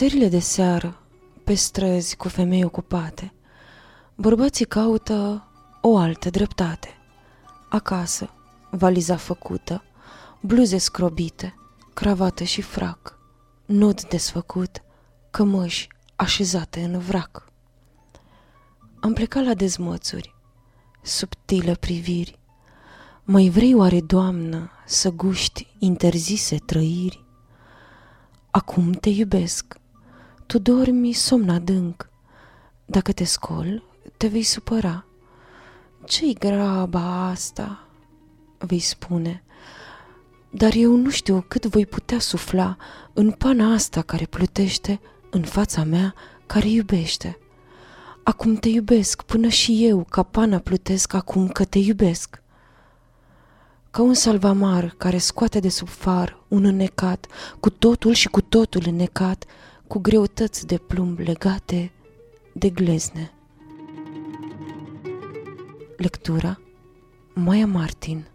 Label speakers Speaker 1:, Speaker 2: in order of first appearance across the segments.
Speaker 1: serile de seară, pe străzi cu femei ocupate, bărbații caută o altă dreptate. Acasă, valiza făcută, bluze scrobite, cravată și frac, nod desfăcut, cămăși așezate în vrac. Am plecat la dezmățuri, subtilă priviri, mai vrei oare, Doamnă, să guști interzise trăiri? Acum te iubesc, tu dormi somn adânc. Dacă te scol, te vei supăra. Ce-i graba asta? Vei spune. Dar eu nu știu cât voi putea sufla în pana asta care plutește în fața mea care iubește. Acum te iubesc până și eu ca pana plutesc acum că te iubesc ca un salvamar care scoate de sub far un înnecat, cu totul și cu totul înnecat, cu greutăți de plumb legate de glezne. Lectura Maya Martin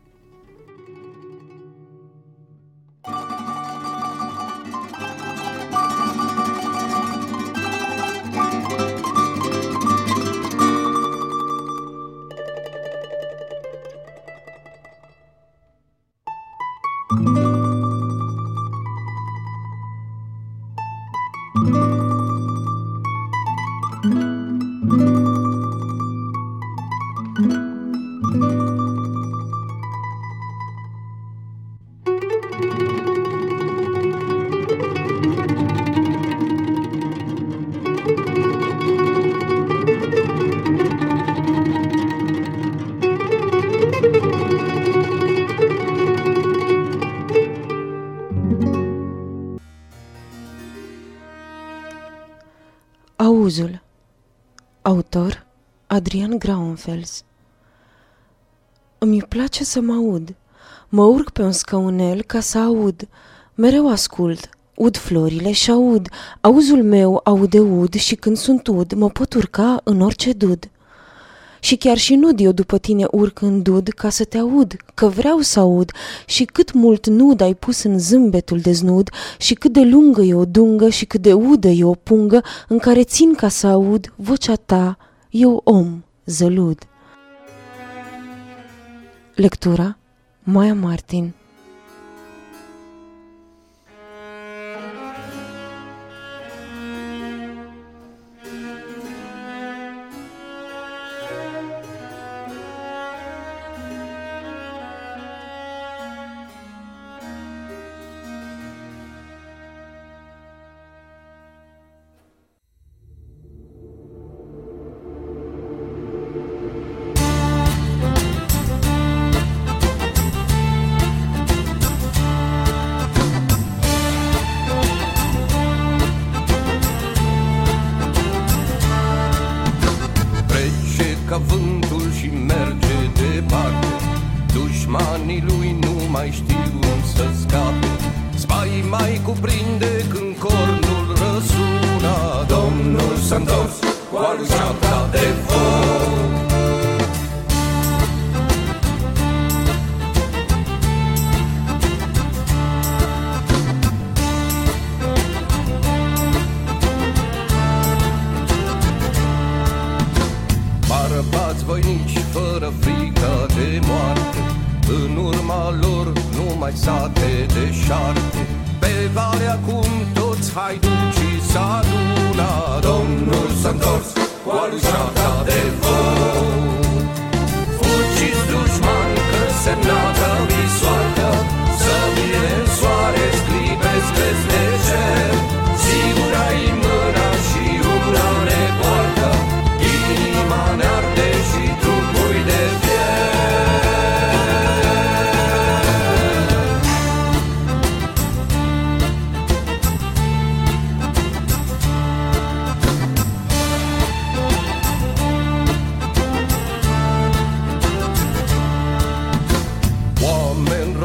Speaker 1: Adrian Graunfels Îmi place să mă aud. Mă urc pe un scăunel ca să aud. Mereu ascult. Ud florile și aud. Auzul meu aude ud și când sunt ud mă pot urca în orice dud. Și chiar și nud eu după tine urc în dud ca să te aud, că vreau să aud și cât mult nud ai pus în zâmbetul de znud și cât de lungă e o dungă și cât de udă e o pungă în care țin ca să aud vocea ta, eu om, zălud. Lectura Maya Martin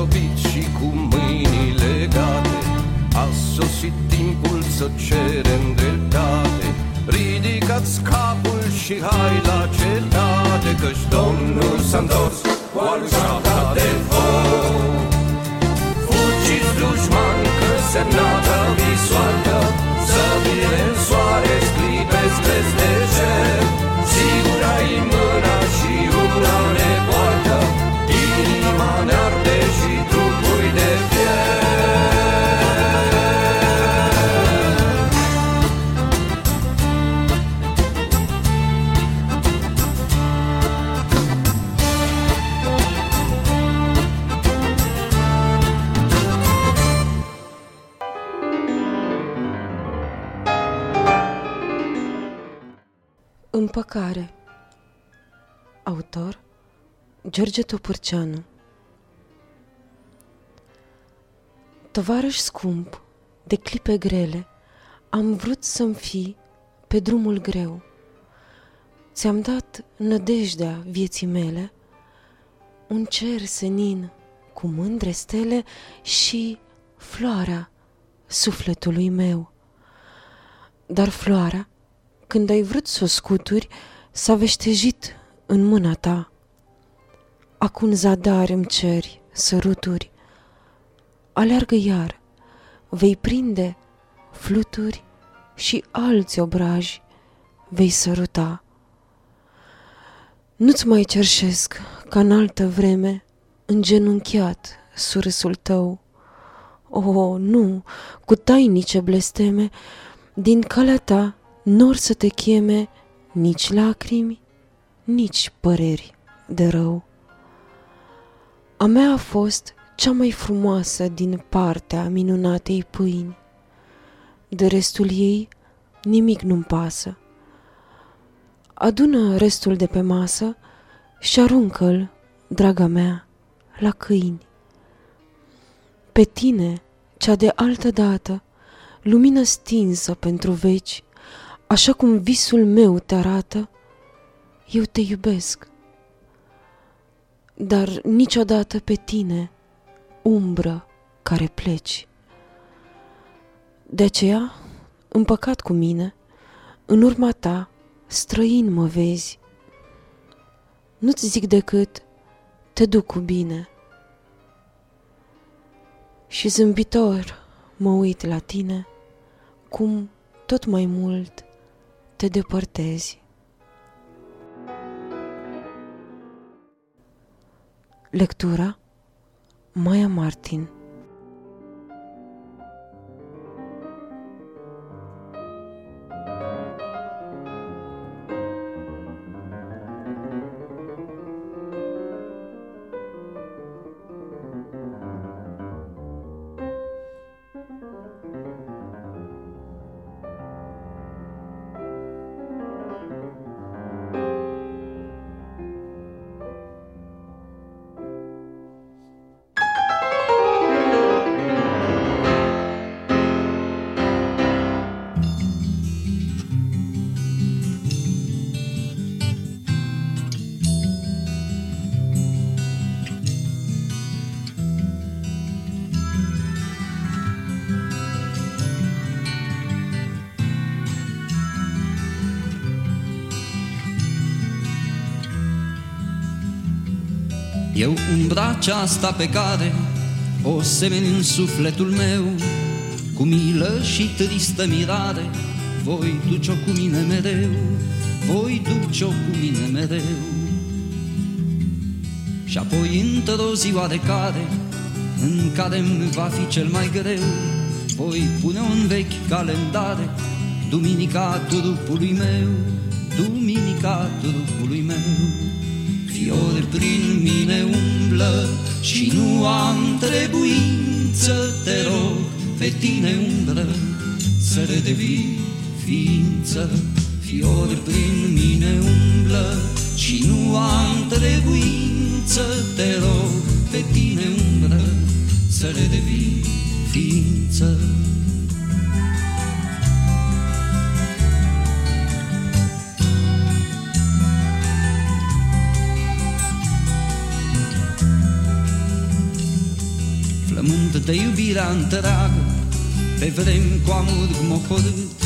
Speaker 2: zdrobit și cu mâini legate A sosit timpul să cerem dreptate Ridicați capul și hai la cetate Căci Domnul s-a întors cu arșata de foc. Fugiți dușman că semnata vi soartă Să vine în soare, sclipesc peste
Speaker 1: Împăcare Autor George Topârceanu Tovarăș scump, de clipe grele, am vrut să-mi fii pe drumul greu. Ți-am dat nădejdea vieții mele, un cer senin cu mândre stele și floarea sufletului meu. Dar floarea, când ai vrut să o scuturi, s-a veștejit în mâna ta. Acum zadar îmi ceri săruturi, aleargă iar, vei prinde fluturi și alți obraji vei săruta. Nu-ți mai cerșesc ca în altă vreme, îngenunchiat surâsul tău. O, oh, nu, cu tainice blesteme, din calea ta nor să te cheme nici lacrimi, nici păreri de rău. A mea a fost cea mai frumoasă din partea minunatei pâini. De restul ei nimic nu-mi pasă. Adună restul de pe masă și aruncă-l, draga mea, la câini. Pe tine, cea de altă dată, lumină stinsă pentru veci, așa cum visul meu te arată, eu te iubesc. Dar niciodată pe tine, umbră care pleci. De aceea, împăcat cu mine, în urma ta, străin mă vezi. Nu-ți zic decât, te duc cu bine. Și zâmbitor mă uit la tine, cum tot mai mult te depărtezi. Lectura Maya Martin
Speaker 3: Eu umbra aceasta pe care o semeni în sufletul meu, cu milă și tristă mirare, voi duce-o cu mine mereu, voi duce-o cu mine mereu. Și apoi într-o ziua de care, în care îmi va fi cel mai greu, voi pune un vechi calendare, Duminica trupului meu, Duminica trupului meu. Fiori prin mine umblă și nu am trebuință, te rog, pe tine umbră, să redevii ființă. Fiori prin mine umblă și nu am trebuință, te rog, pe tine umbră, să redevii ființă. De iubirea întreagă Pe vrem cu amurg mopărât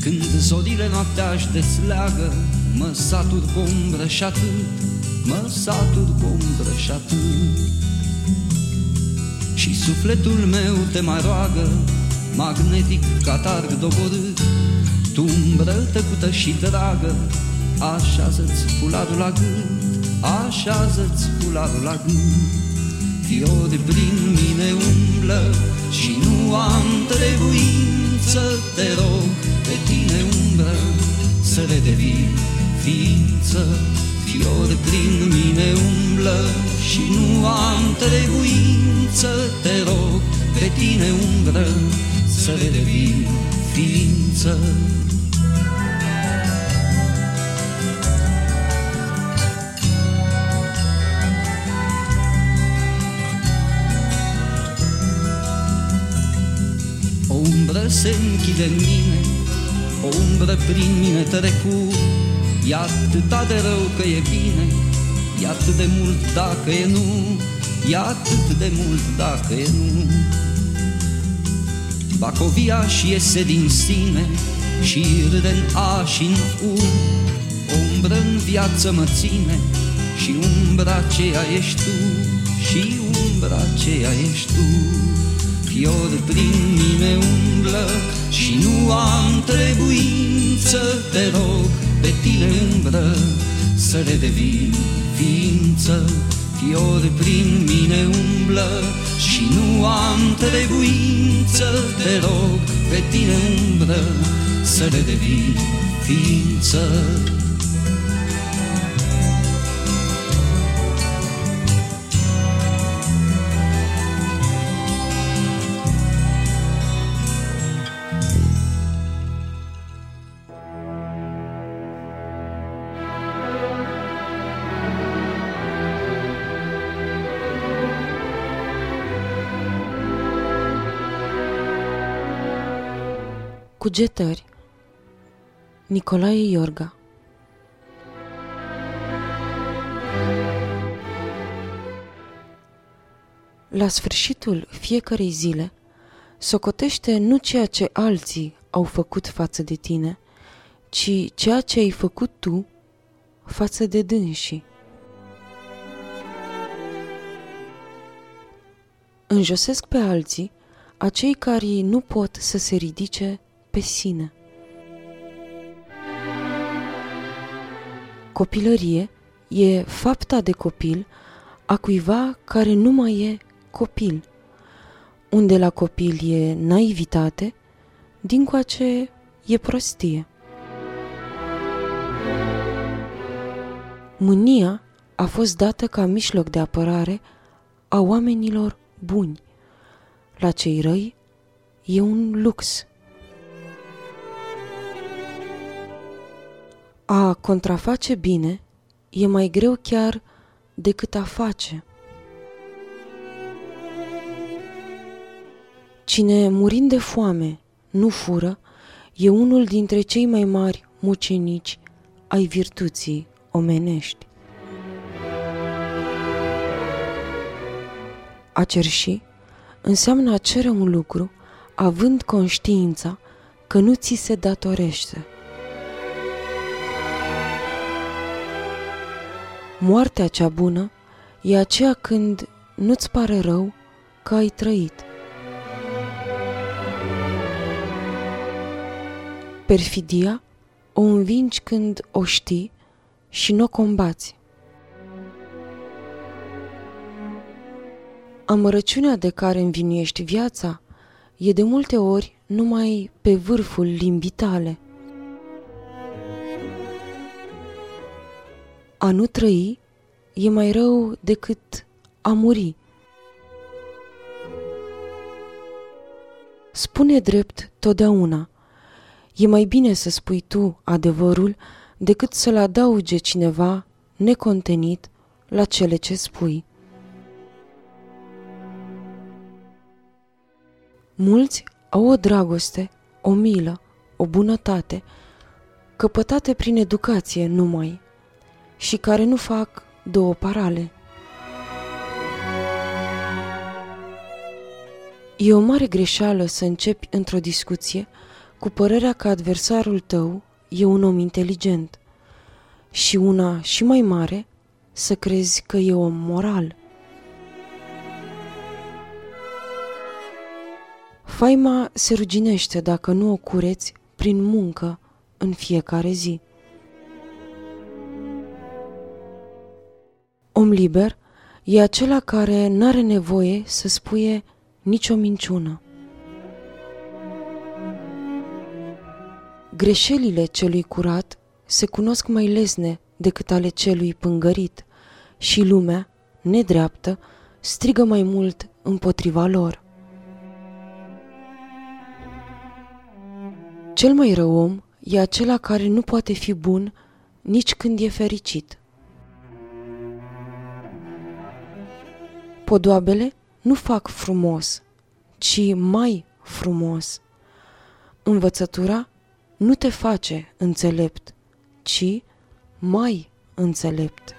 Speaker 3: Când zorile noaptea își desleagă Mă satur cu umbră și atât Mă satur cu umbră și atât Și sufletul meu te mai roagă Magnetic catarg doborât Tu umbră tăcută și dragă Așează-ți fularul la gând Așează-ți fularul la gând Fiori prin mine umblă Și nu am trebuință Te rog pe tine umbră Să le devii ființă. Fiori prin mine umblă Și nu am trebuință Te rog pe tine umbră Să le devii ființă se închide în mine O umbră prin mine trecu. E atâta de rău că e bine E atât de mult dacă e nu E atât de mult dacă e nu. Bacovia și iese din sine Și râde în A și în U O umbră în viață mă ține Și umbra aceea ești tu Și umbra aceea ești tu Fior prin mine umblă și nu am trebuință Te rog pe tine umbră să le devin ființă Fior prin mine umblă și nu am trebuință Te rog pe tine umbră să le devin ființă
Speaker 1: Cugetări Nicolae Iorga La sfârșitul fiecarei zile, socotește nu ceea ce alții au făcut față de tine, ci ceea ce ai făcut tu față de dânsii. Înjosesc pe alții acei care nu pot să se ridice pe sine. Copilărie e fapta de copil a cuiva care nu mai e copil. Unde la copil e naivitate, dincoace e prostie. Mânia a fost dată ca mijloc de apărare a oamenilor buni. La cei răi e un lux. A contraface bine e mai greu chiar decât a face. Cine murind de foame nu fură, e unul dintre cei mai mari mucenici ai virtuții omenești. A cerși înseamnă a cere un lucru având conștiința că nu ți se datorește. Moartea cea bună e aceea când nu-ți pare rău că ai trăit. Perfidia o învingi când o știi și nu o combați. Amărăciunea de care învinuiești viața e de multe ori numai pe vârful limbii tale – A nu trăi e mai rău decât a muri. Spune drept totdeauna. E mai bine să spui tu adevărul decât să-l adauge cineva necontenit la cele ce spui. Mulți au o dragoste, o milă, o bunătate, căpătate prin educație numai, și care nu fac două parale. E o mare greșeală să începi într-o discuție cu părerea că adversarul tău e un om inteligent și una și mai mare să crezi că e om moral. Faima se ruginește dacă nu o cureți prin muncă în fiecare zi. Om liber e acela care n-are nevoie să spuie nicio minciună. Greșelile celui curat se cunosc mai lesne decât ale celui pângărit și lumea, nedreaptă, strigă mai mult împotriva lor. Cel mai rău om e acela care nu poate fi bun nici când e fericit. Podoabele nu fac frumos, ci mai frumos. Învățătura nu te face înțelept, ci mai înțelept.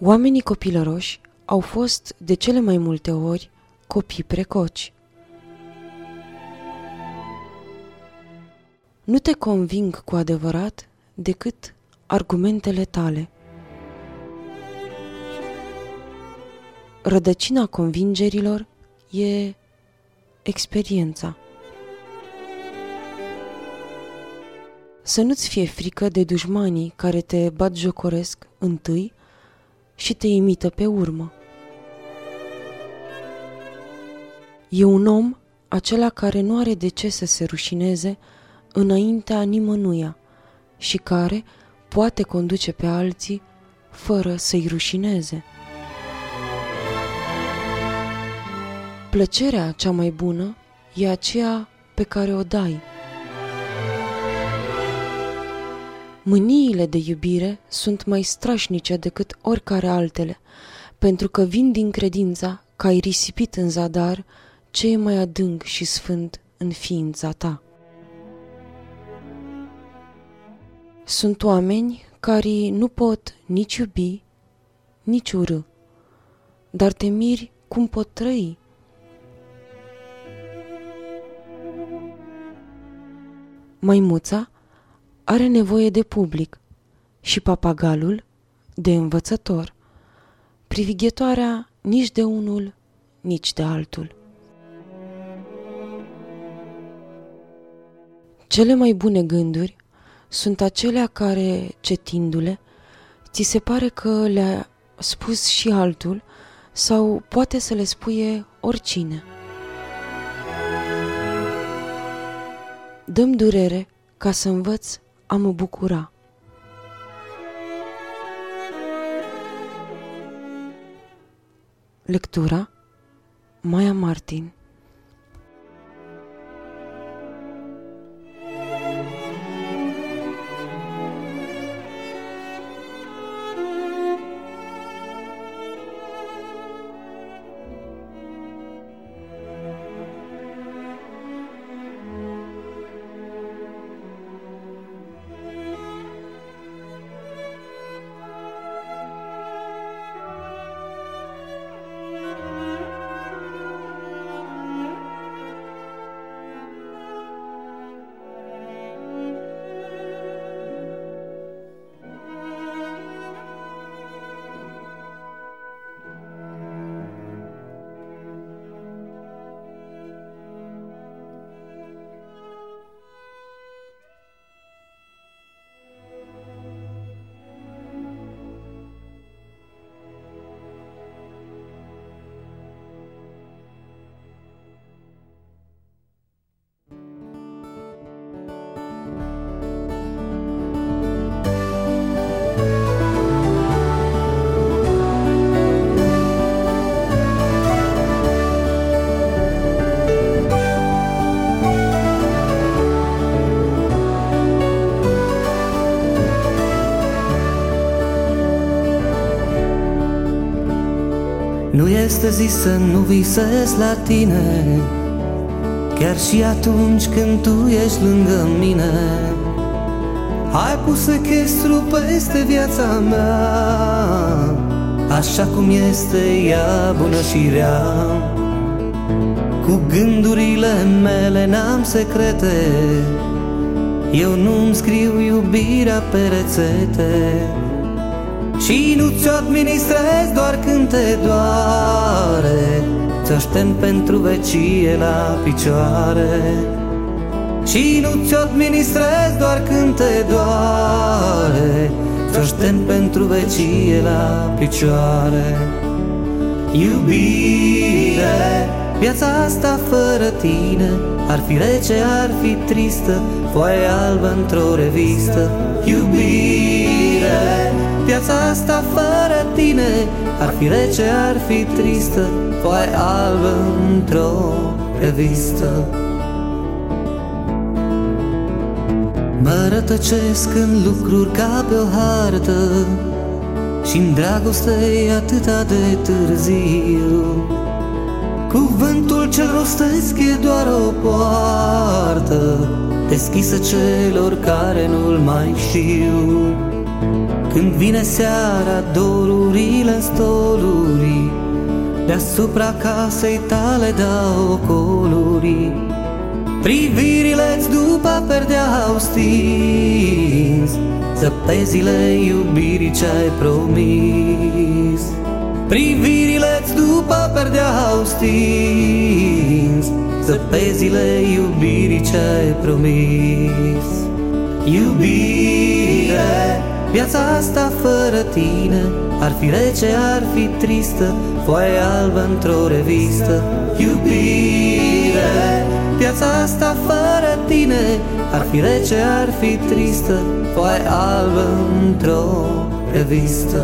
Speaker 1: Oamenii copilăroși au fost de cele mai multe ori copii precoci. Nu te conving cu adevărat decât argumentele tale. Rădăcina convingerilor e experiența. Să nu-ți fie frică de dușmanii care te bat jocoresc întâi și te imită pe urmă. E un om acela care nu are de ce să se rușineze înaintea nimănuia și care poate conduce pe alții fără să-i rușineze. Plăcerea cea mai bună e aceea pe care o dai. Mâniile de iubire sunt mai strașnice decât oricare altele, pentru că vin din credința că ai risipit în zadar ce e mai adânc și sfânt în ființa ta. Sunt oameni care nu pot nici iubi, nici urâ, dar te miri cum pot trăi Maimuța are nevoie de public și papagalul de învățător, privighetoarea nici de unul, nici de altul. Cele mai bune gânduri sunt acelea care, cetindu-le, ți se pare că le-a spus și altul sau poate să le spuie oricine. Dăm durere ca să învăț a mă bucura. Lectura Maia Martin
Speaker 4: Nu este zis să nu visezi la tine Chiar și atunci când tu ești lângă mine. Ai pus echestru peste viața mea Așa cum este ea bună și rea. Cu gândurile mele n-am secrete Eu nu-mi scriu iubirea pe rețete Și nu ți-o administrez doar când te doare. Ți-o pentru vecie la picioare. Și nu ți-o administrez doar când te doare. Ți-o pentru vecie la picioare. Iubire, viața asta fără tine Ar fi rece, ar fi tristă Foaie albă într-o revistă. Iubire, viața asta fără tine. Ar fi rece, ar fi tristă Foaie albă într-o revistă. Mă rătăcesc în lucruri ca pe o hartă și în dragoste e atâta de târziu. Cuvântul ce rostesc e doar o poartă Deschisă celor care nu-l mai știu Când vine seara, dorurile în stoluri Deasupra casei tale dau coluri Privirile-ți după perdea au stins Zăpezile iubirii ce-ai promis. Privirile-ți după perdea au stins Zăpezile iubirii ce-ai promis. Iubire, viața asta fără tine Ar fi rece, ar fi tristă Foaie albă într-o revistă. Iubire, Viața asta fără tine Ar fi rece, ar fi tristă Foaie albă într-o revistă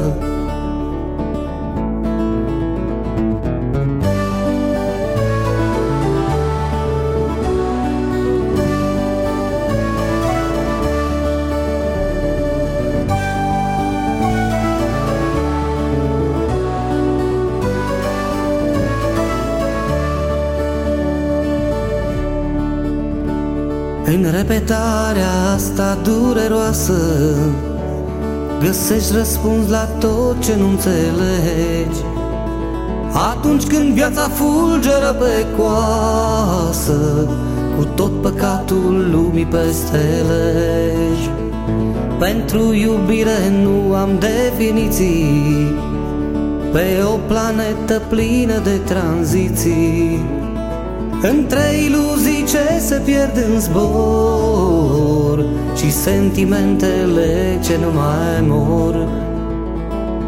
Speaker 4: În repetarea asta dureroasă Găsești răspuns la tot ce nu înțelegi. Atunci când viața fulgeră pe coasă Cu tot păcatul lumii peste legi. Pentru iubire nu am definiții Pe o planetă plină de tranziții. Între iluzii ce se pierd în zbor Și sentimentele ce nu mai mor.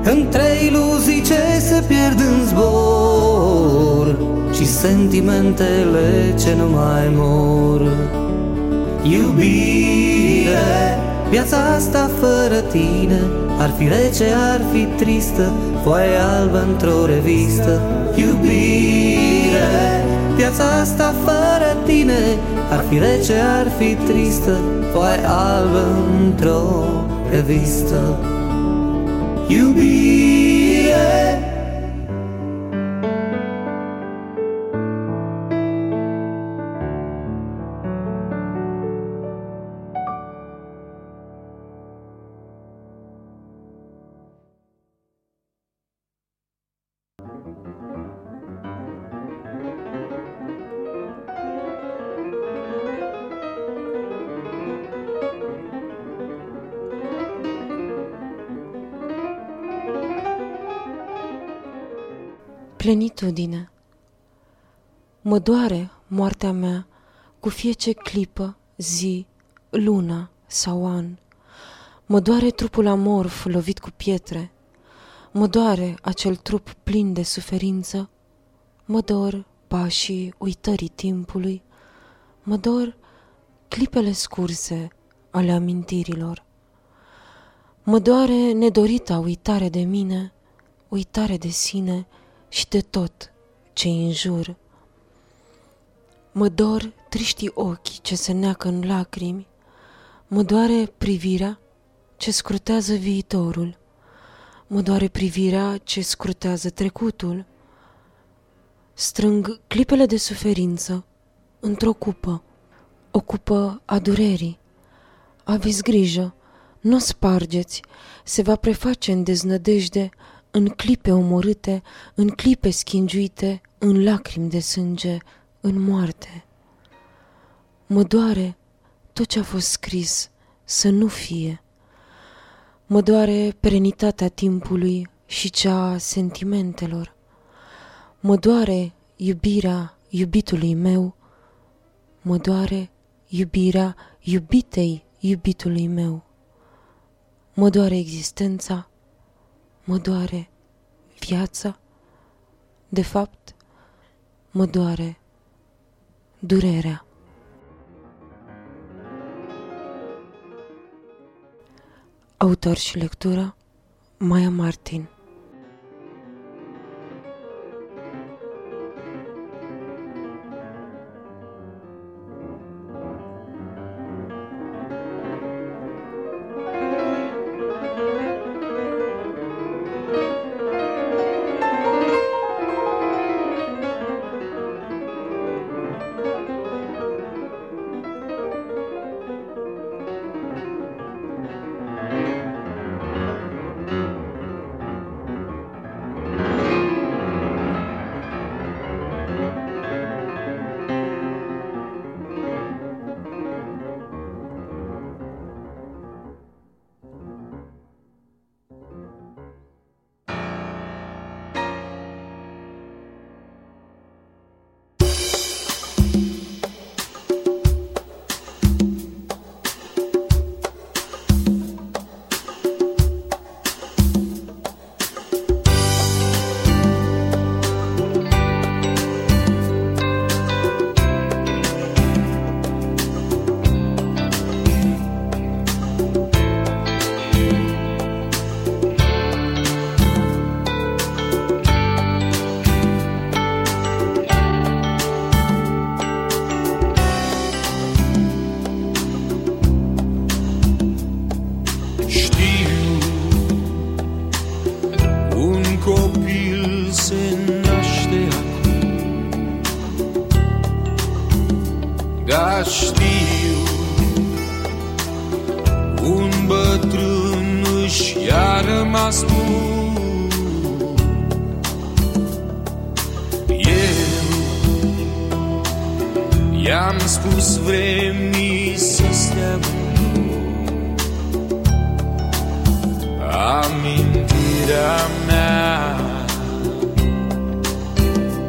Speaker 4: Între iluzii ce se pierd în zbor Și sentimentele ce nu mai mor. Iubire, viața asta fără tine Ar fi rece, ar fi tristă Foaie albă într-o revistă. Iubire Viața asta fără tine Ar fi rece, ar fi tristă Foaie albă într-o revistă. Iubire
Speaker 1: Plenitudine Mă doare moartea mea cu fiece clipă, zi, lună sau an. Mă doare trupul amorf lovit cu pietre, mă doare acel trup plin de suferință, mă dor pașii uitării timpului, mă dor clipele scurse ale amintirilor. Mă doare nedorita uitare de mine, uitare de sine, și de tot ce în jur. Mă dor triștii ochi ce se neacă în lacrimi, mă doare privirea ce scrutează viitorul, mă doare privirea ce scrutează trecutul. Strâng clipele de suferință într-o cupă, o cupă a durerii. Aveți grijă, nu o spargeți, se va preface în deznădejde
Speaker 5: în clipe omorâte, în clipe schingiuite, în lacrimi de sânge, în moarte. Mă doare tot ce a fost scris să nu fie. Mă doare perenitatea timpului și cea a sentimentelor. Mă doare iubirea iubitului meu, mă doare iubirea iubitei iubitului meu. Mă doare existența, mă doare viața, de fapt, mă doare durerea. Autor și lectură Maia Martin
Speaker 6: I-am spus vremii să stea cu Amintirea mea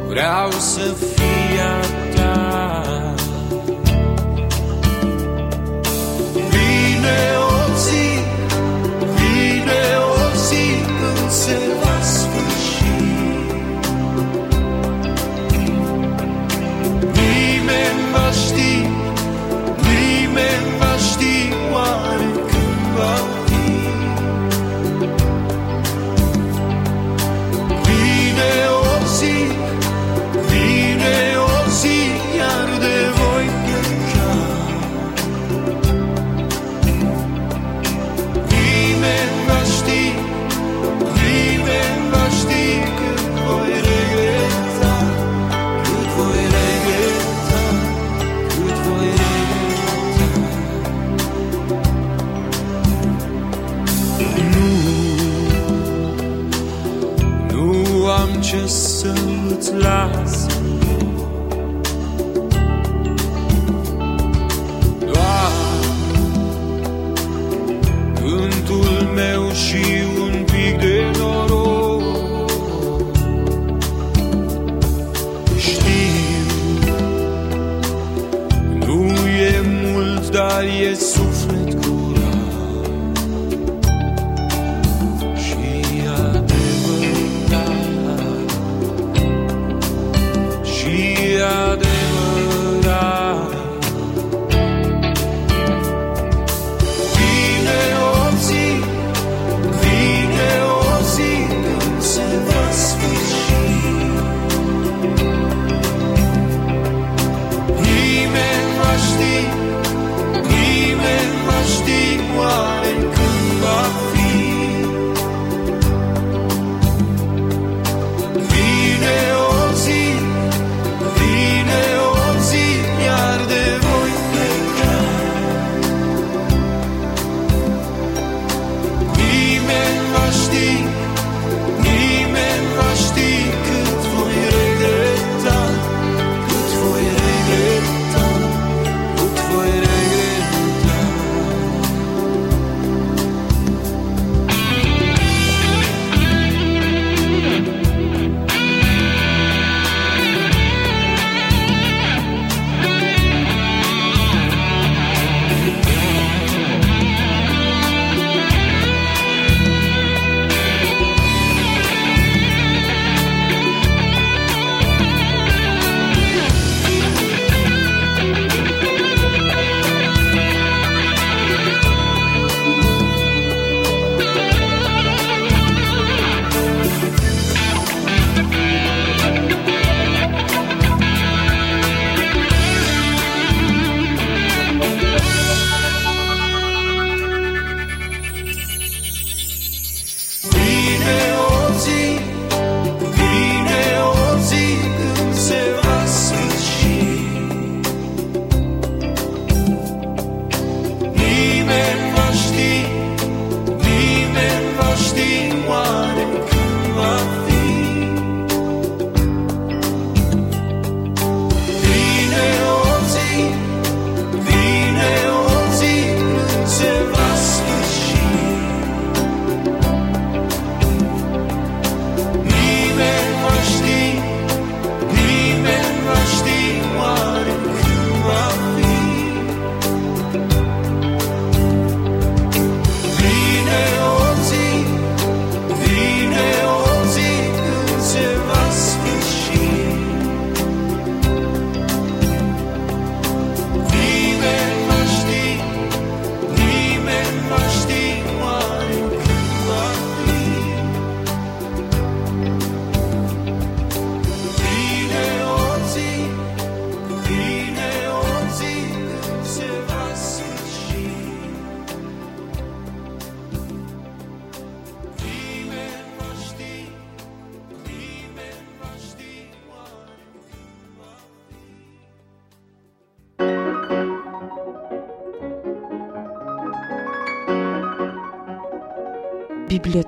Speaker 6: Vreau să fie love.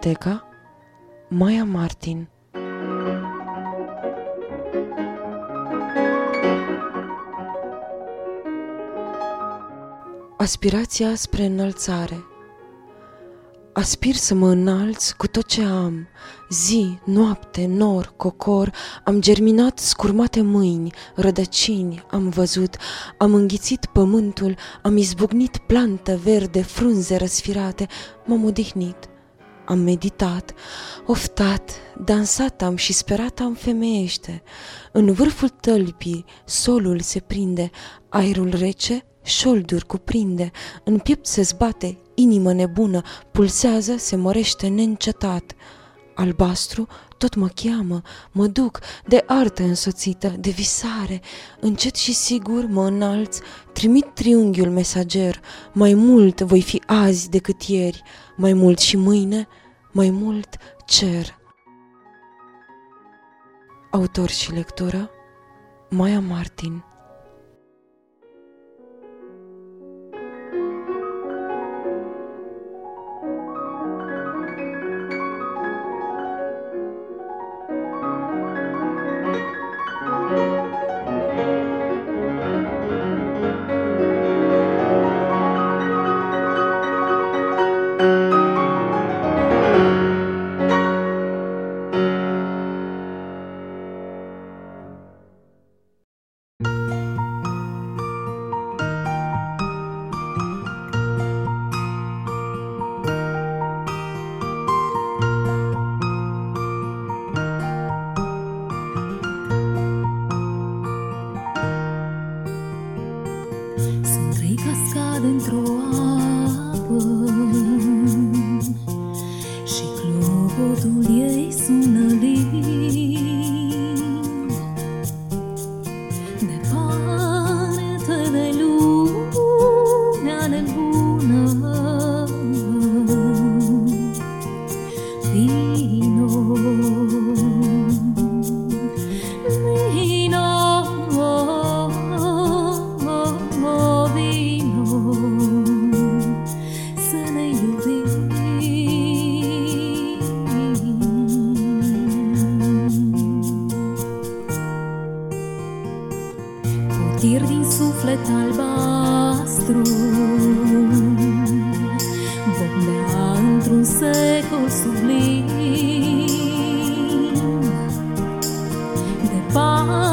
Speaker 7: Biblioteca Maya Martin. Aspirația spre înălțare. Aspir să mă înalț cu tot ce am, zi, noapte, nor, cocor, am germinat scurmate mâini, rădăcini, am văzut, am înghițit pământul, am izbucnit plantă verde, frunze răsfirate, m-am odihnit, am meditat, oftat, dansat am și sperat am femeiește. În vârful tălpii solul se prinde, aerul rece șolduri cuprinde, în piept se zbate, inimă nebună, pulsează, se mărește neîncetat. Albastru tot mă cheamă, mă duc, de artă însoțită, de visare, încet și sigur mă înalț, trimit triunghiul mesager, mai mult voi fi azi decât ieri, mai mult și mâine, mai mult cer. Autor și lectură Maya Martin din suflet albastru Domnea într-un secol sublim De pace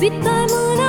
Speaker 7: வித்தாய் மூணா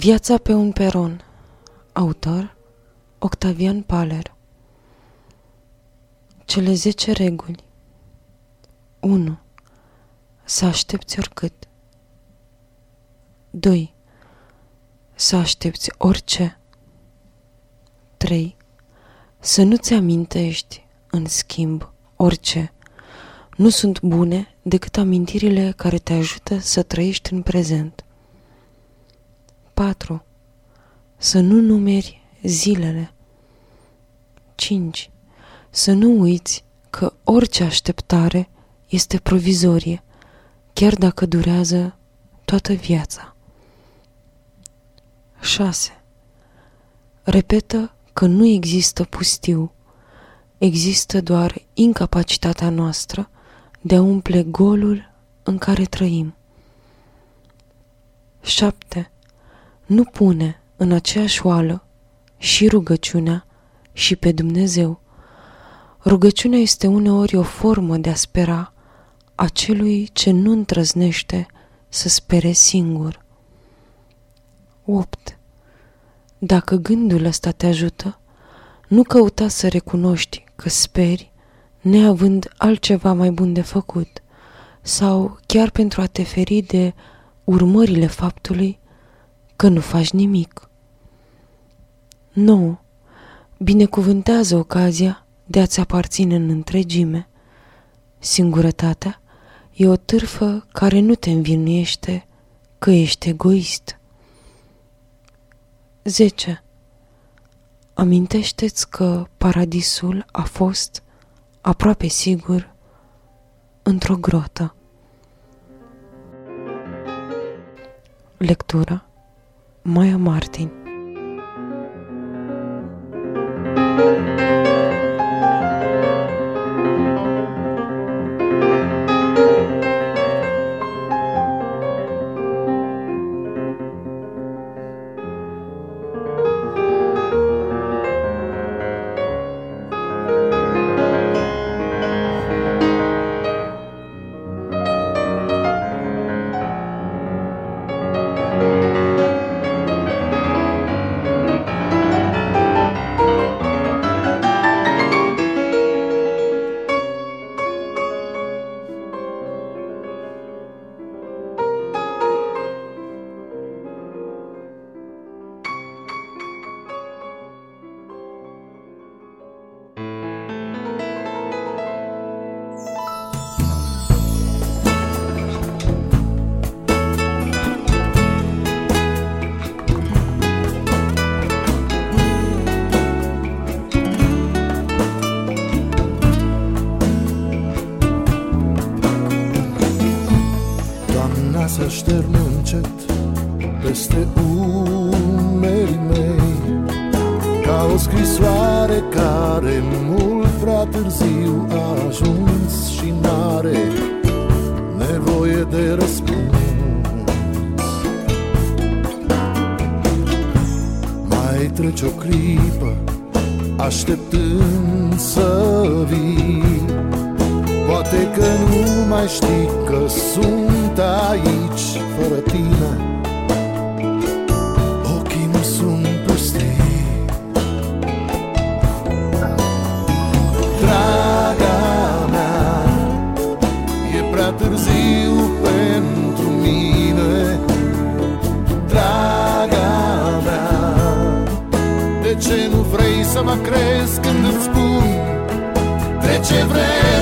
Speaker 1: Viața pe un peron Autor Octavian Paler Cele zece reguli 1. Să aștepți oricât 2. Să aștepți orice 3. Să nu-ți amintești, în schimb, orice. Nu sunt bune decât amintirile care te ajută să trăiești în prezent. 4. Să nu numeri zilele. 5. Să nu uiți că orice așteptare este provizorie, chiar dacă durează toată viața. 6. Repetă că nu există pustiu, există doar incapacitatea noastră de a umple golul în care trăim. 7 nu pune în aceeași oală și rugăciunea și pe Dumnezeu. Rugăciunea este uneori o formă de a spera a celui ce nu întrăznește să spere singur. 8. Dacă gândul ăsta te ajută, nu căuta să recunoști că speri neavând altceva mai bun de făcut sau chiar pentru a te feri de urmările faptului că nu faci nimic. Nu, binecuvântează ocazia de a-ți aparține în întregime. Singurătatea e o târfă care nu te învinuiește că ești egoist. 10. Amintește-ți că paradisul a fost, aproape sigur, într-o grotă. Lectura Maya Martin
Speaker 8: târziu pentru mine Draga mea. De ce nu vrei să mă crezi când îmi spun Trece vreme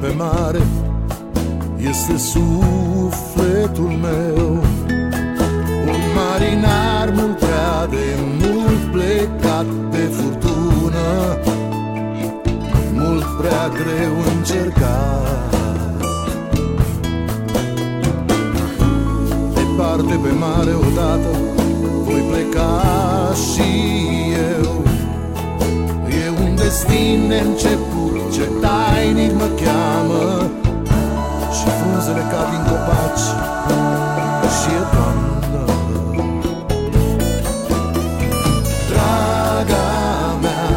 Speaker 8: pe mare este sufletul meu. Un marinar mult prea de mult plecat de furtună Mult prea greu încercat. Departe pe mare odată voi pleca și eu E un destin neînceput ce tainic mă cheamă. Și frunzele cad din copaci și e toamnă. Draga mea,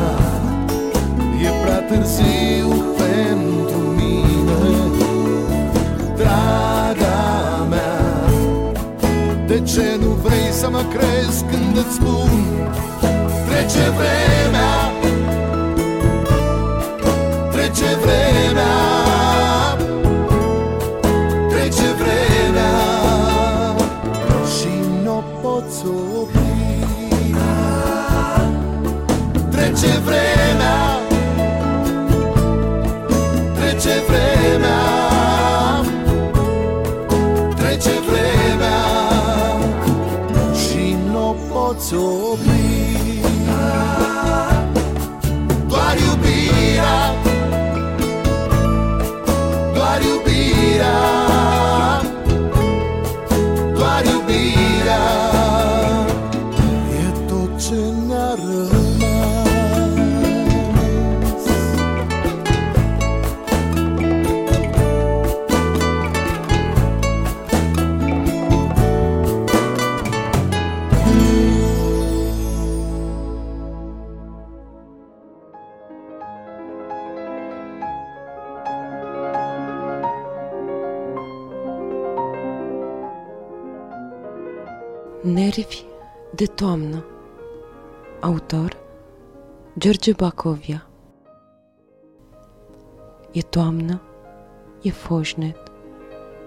Speaker 8: e prea târziu pentru mine. Draga mea, de ce nu vrei să mă crezi când îți spun Trece vremea Trece
Speaker 1: de toamnă. Autor George Bacovia. E toamnă, e foșnet,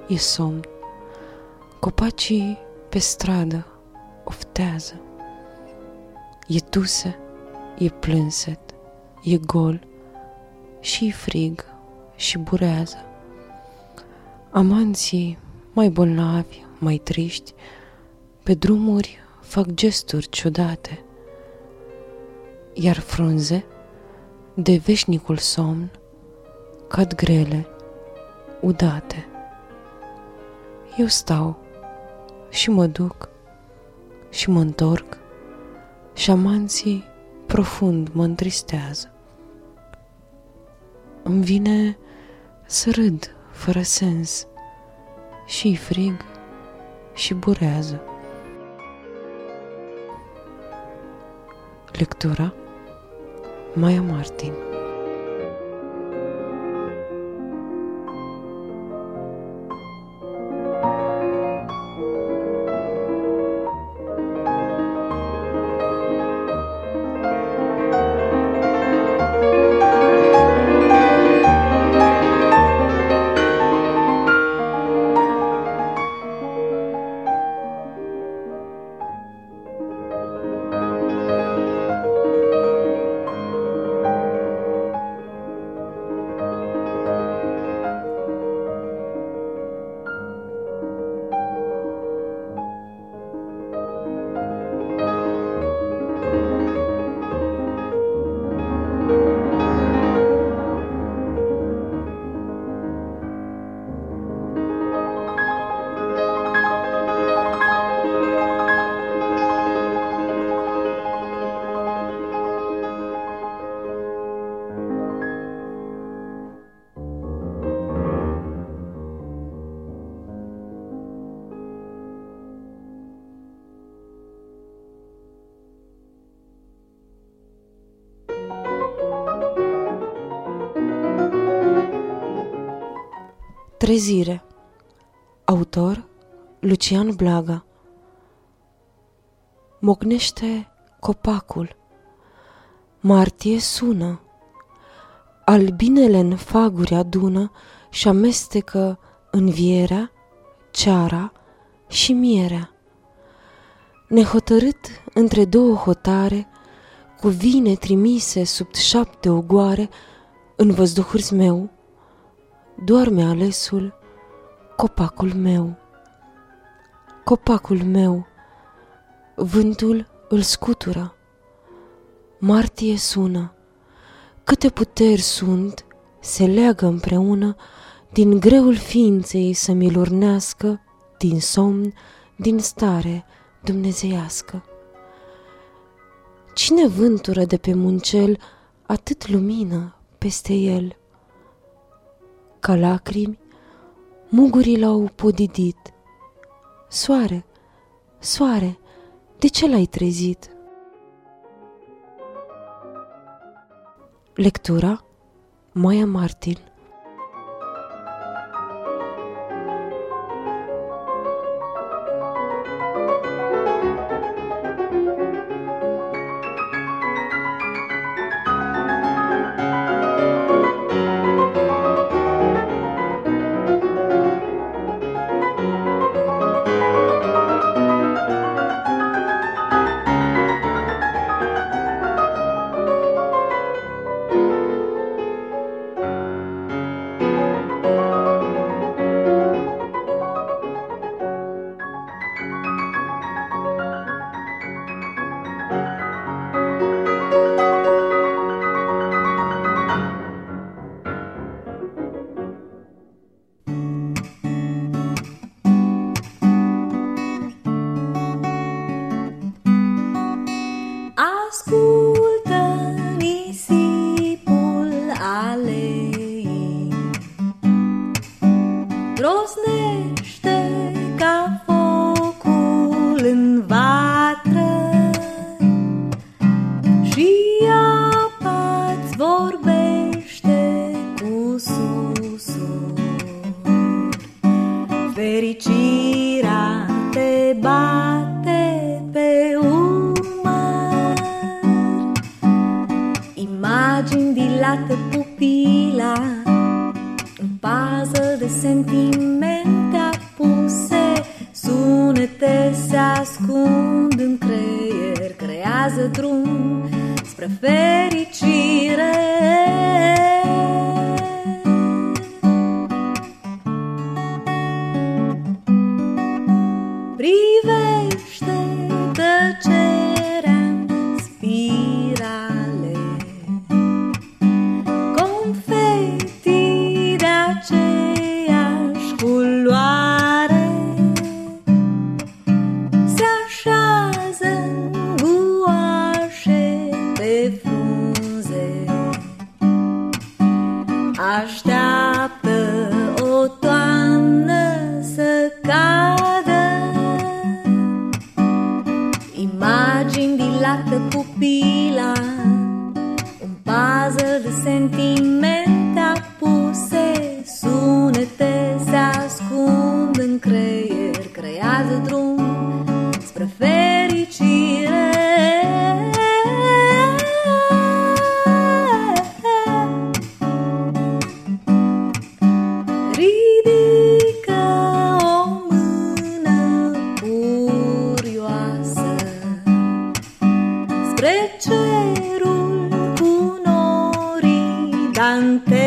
Speaker 1: e somn. Copacii pe stradă oftează. E tuse, e plânset, e gol și frig și burează. Amanții mai bolnavi, mai triști pe drumuri fac gesturi ciudate, iar frunze, de veșnicul somn, cad grele, udate. Eu stau și mă duc și mă întorc și amanții profund mă întristează. Îmi vine să râd fără sens și frig și burează. Lectura Maia Martin
Speaker 7: Trezire Autor Lucian Blaga. Mocnește copacul. Martie sună. Albinele în faguri adună și amestecă învierea, ceara și mierea. Nehotărât între două hotare, cu vine trimise sub șapte ogoare, în văzduhuri meu, doarme alesul, copacul meu. Copacul meu, vântul îl scutură, martie sună, câte puteri sunt, se leagă împreună, din greul ființei să mi urnească, din somn, din stare dumnezeiască. Cine vântură de pe muncel atât lumină peste el? Ca lacrimi, mugurii l-au podidit. Soare, soare, de ce l-ai trezit? Lectura Moia Martin
Speaker 1: cante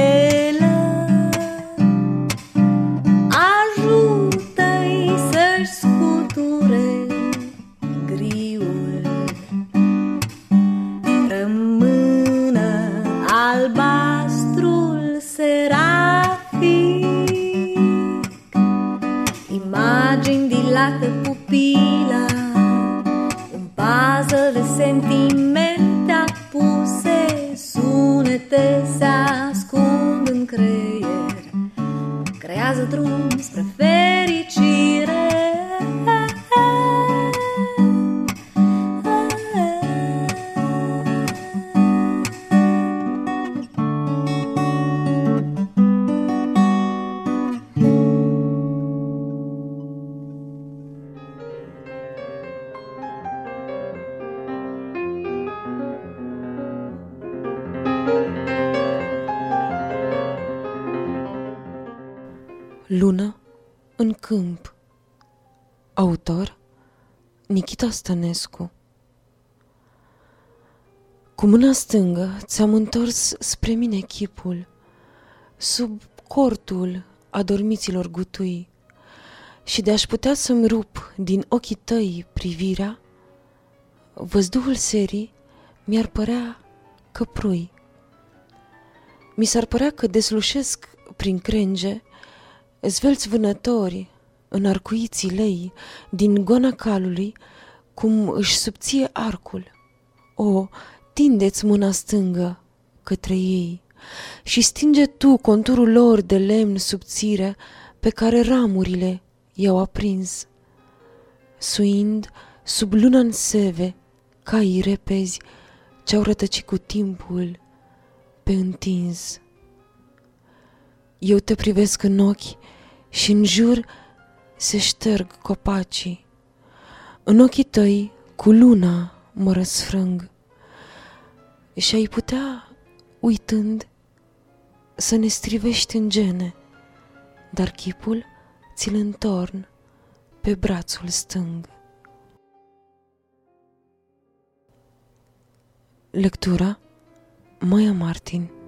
Speaker 1: Nikita Stănescu. Cu mâna stângă ți-am întors spre mine chipul. Sub cortul adormiților gutui. Și de-aș putea să-mi rup din ochii tăi privirea Văzduhul serii mi-ar părea căprui. Mi s-ar părea că deslușesc prin crenge Zvelți vânători în arcuiții lei din gona calului, cum își subție arcul. O, tindeți mâna stângă către ei și stinge tu conturul lor de lemn subțire pe care ramurile i-au aprins. Suind sub luna în seve, caii repezi ce-au rătăcit cu timpul pe întins. Eu te privesc în ochi și în jur se șterg copacii. În ochii tăi, cu luna, mă răsfrâng. Și ai putea, uitând, să ne strivești în gene, dar chipul ți-l întorn pe brațul stâng. Lectura Maia Martin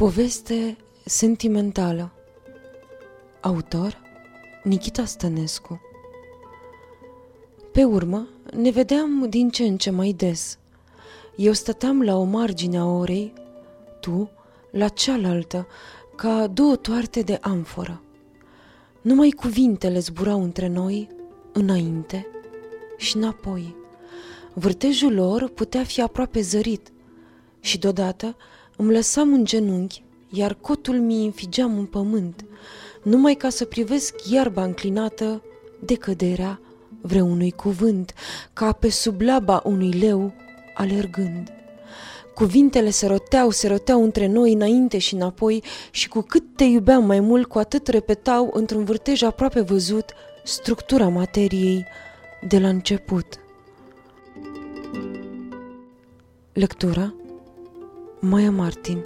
Speaker 1: Poveste sentimentală Autor Nikita Stănescu Pe urmă, ne vedeam din ce în ce mai des. Eu stăteam la o margine a orei, tu la cealaltă, ca două toarte de amforă. Numai cuvintele zburau între noi, înainte și înapoi. Vârtejul lor putea fi aproape zărit și deodată îmi lăsam în genunchi, iar cotul mi înfigeam în pământ, numai ca să privesc iarba înclinată de căderea vreunui cuvânt, ca pe sub laba unui leu alergând. Cuvintele se roteau, se roteau între noi înainte și înapoi și cu cât te iubeam mai mult, cu atât repetau într-un vârtej aproape văzut structura materiei de la început. Lectura Maya Martin